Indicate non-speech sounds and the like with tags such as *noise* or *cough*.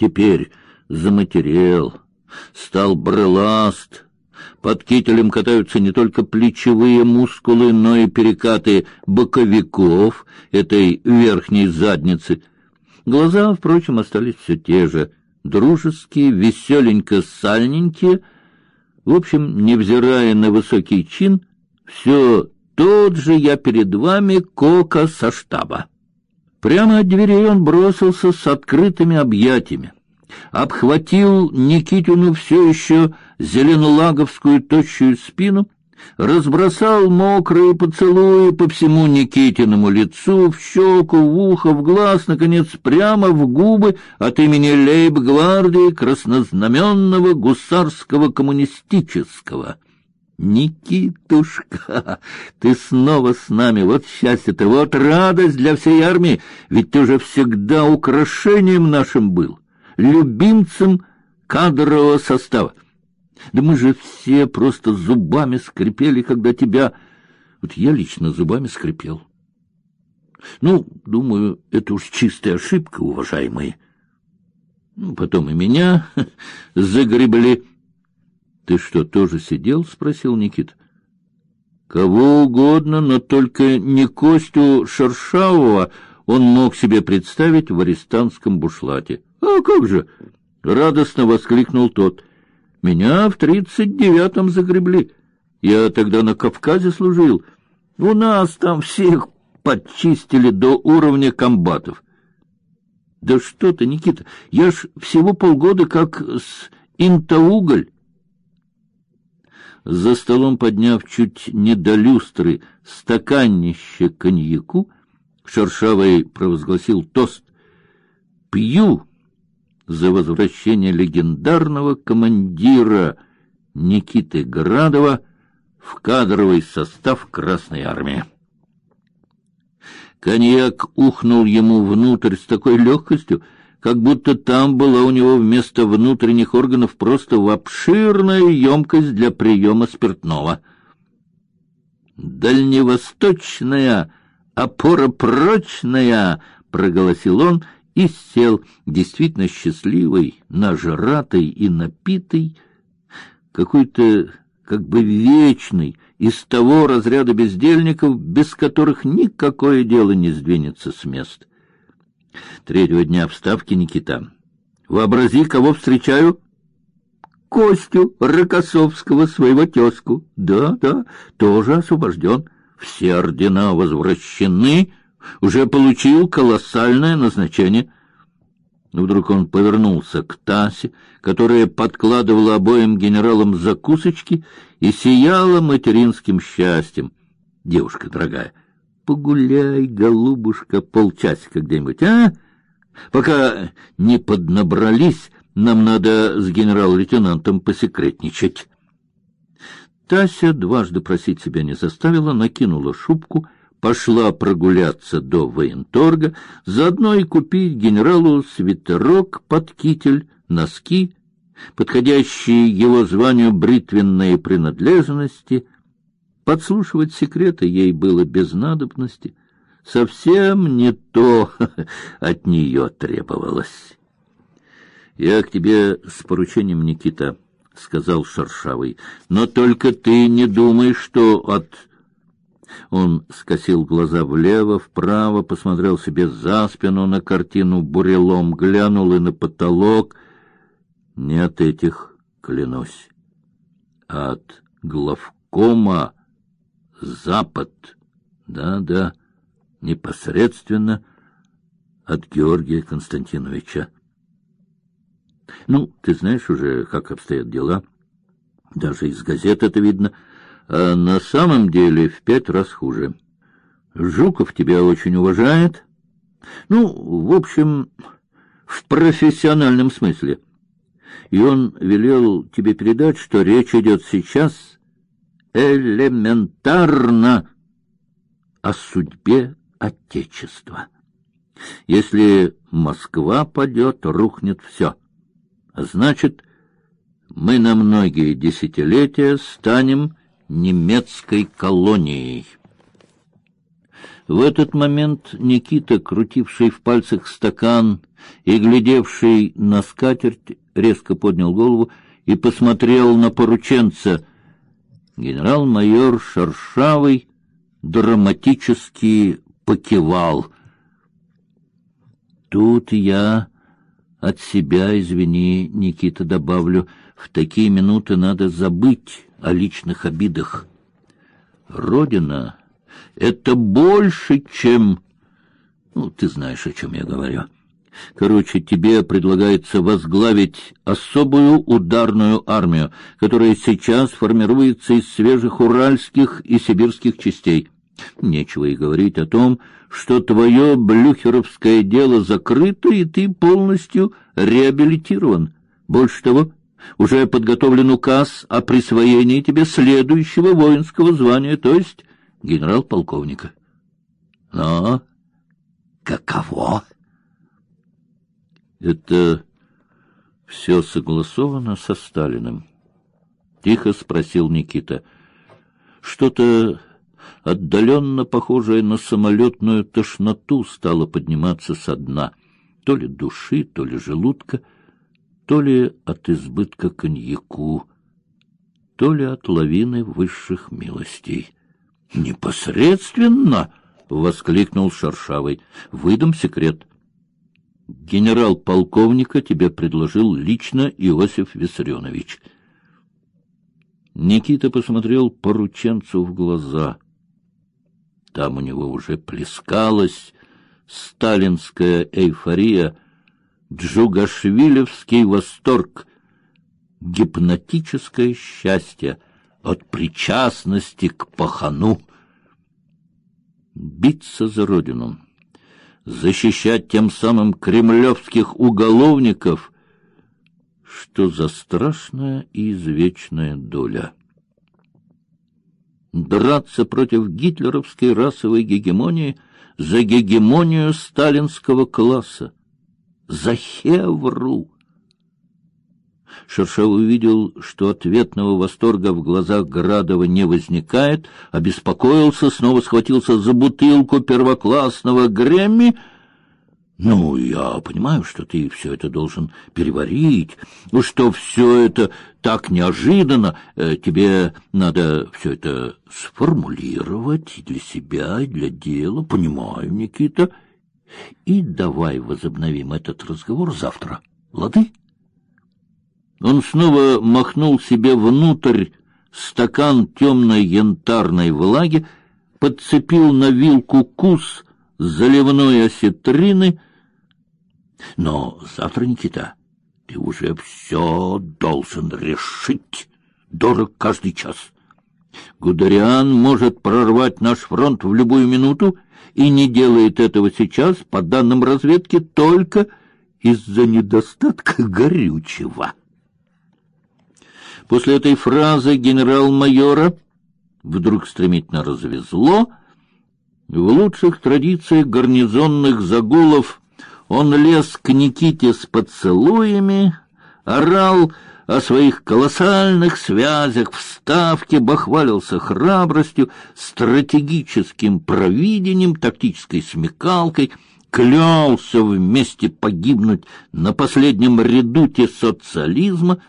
Теперь заматерел, стал брыласт. Под кителем катаются не только плечевые мускулы, но и перекаты боковиков этой верхней задницы. Глаза, впрочем, остались все те же, дружеские, веселенько-сальненькие. В общем, невзирая на высокий чин, все тот же я перед вами Кока со штаба. Прямо от дверей он бросился с открытыми объятиями, обхватил Никитину все еще зеленолаговскую тощую спину, разбросал мокрые поцелуи по всему Никитиному лицу, в щеку, в ухо, в глаз, наконец, прямо в губы от имени лейб-гвардии краснознаменного гусарского коммунистического. Никитушка, ты снова с нами, вот счастье-то, вот радость для всей армии, ведь ты уже всегда украшением нашим был, любимцем кадрового состава. Да мы же все просто зубами скрипели, когда тебя... Вот я лично зубами скрипел. Ну, думаю, это уж чистая ошибка, уважаемые. Ну, потом и меня *laughs* загребли. Ты что, тоже сидел? спросил Никит. Кого угодно, но только не Костю Шершавого он мог себе представить в арестантском бушлате. А как же? радостно воскликнул тот. Меня в тридцать девятом загребли. Я тогда на Кавказе служил. У нас там всех подчистили до уровня комбатов. Да что ты, Никита, я ж всего полгода как с Интауголь за столом подняв чуть не до люстры стаканище коньяку, Шершавый провозгласил тост: "Пью за возвращение легендарного командира Никиты Градова в кадровый состав Красной армии". Коньяк ухнул ему внутрь с такой легкостью, как будто там была у него вместо внутренних органов просто обширная емкость для приема спиртного. Дальневосточная опора прочная, проголосил он и сел, действительно счастливый, нажратый и напитый, какой-то как бы вечный, из того разряда бездельников, без которых никакое дело не сдвинется с места. Третьего дня вставки Никита. Вообрази, кого встречаю? Костю Рокоссовского, своего тезку. Да, да, тоже освобожден. Все ордена возвращены, уже получил колоссальное назначение. Вдруг он повернулся к Тасе, которая подкладывала обоим генералам закусочки и сияла материнским счастьем. Девушка дорогая, погуляй, голубушка, полчасика где-нибудь, а? Пока не поднабрались, нам надо с генерал-лейтенантом посекретничать. Тася дважды просить себя не заставила, накинула шубку, пошла прогуляться до военторга, заодно и купить генералу свитерок под китель, носки, подходящие его званию бритвенные принадлежности — Подслушивать секреты ей было без надобности, совсем не то *laughs* от нее требовалось. Я к тебе с поручением, Никита, сказал Шершавый. Но только ты не думай, что от Он скосил глаза влево, вправо, посмотрел себе за спину на картину бурелом, глянул и на потолок. Не от этих, клянусь, а от главкома Запад. Да-да, непосредственно от Георгия Константиновича. Ну, ты знаешь уже, как обстоят дела. Даже из газет это видно. А на самом деле в пять раз хуже. Жуков тебя очень уважает. Ну, в общем, в профессиональном смысле. И он велел тебе передать, что речь идет сейчас элементарно о судьбе Отечества. Если Москва падет, рухнет все. Значит, мы на многие десятилетия станем немецкой колонией. В этот момент Никита, крутивший в пальцах стакан и глядевший на скатерть, резко поднял голову и посмотрел на порученца. Генерал-майор Шаршавый драматически покивал. Тут я от себя, извини, Никита, добавлю, в такие минуты надо забыть о личных обидах. Родина — это больше, чем... Ну, ты знаешь, о чем я говорю. Короче, тебе предлагается возглавить особую ударную армию, которая сейчас формируется из свежих уральских и сибирских частей. Нечего и говорить о том, что твое блюхеровское дело закрыто, и ты полностью реабилитирован. Больше того, уже подготовлен указ о присвоении тебе следующего воинского звания, то есть генерал-полковника. Но каково? Это все согласовано со Сталиным. Тихо спросил Никита. Что-то отдаленно похожее на самолетную тошноту стало подниматься со дна, то ли души, то ли желудка, то ли от избытка коньяку, то ли от лавины высших милостей. Непосредственно, воскликнул Шаршавый. Выдам секрет генерал-полковника тебе предложил лично Иосиф Виссарионович. Никита посмотрел порученцу в глаза. Там у него уже плескалась сталинская эйфория, джугашвилевский восторг, гипнотическое счастье от причастности к пахану. Биться за родину — защищать тем самым кремлевских уголовников, что за страшная и извечная доля. Драться против гитлеровской расовой гегемонии за гегемонию сталинского класса, за хевру. Шершев увидел, что ответного восторга в глазах Градова не возникает, обеспокоился, снова схватился за бутылку первоклассного Грэмми. Ну, я понимаю, что ты все это должен переварить, что все это так неожиданно, э, тебе надо все это сформулировать для себя и для дела. Понимаю, Никита. И давай возобновим этот разговор завтра. Лады? Он снова махнул себе внутрь стакан темной янтарной влаги, подцепил на вилку кус заливной осетрины. Но завтра, Никита, ты уже все должен решить. Дорог каждый час. Гудериан может прорвать наш фронт в любую минуту и не делает этого сейчас, по данным разведки, только из-за недостатка горючего. После этой фразы генерал-майора вдруг стремительно развезло. В лучших традициях гарнизонных загулов он лез к Никите с поцелуями, орал о своих колоссальных связях в Ставке, бахвалился храбростью, стратегическим провидением, тактической смекалкой, клялся вместе погибнуть на последнем редуте социализма —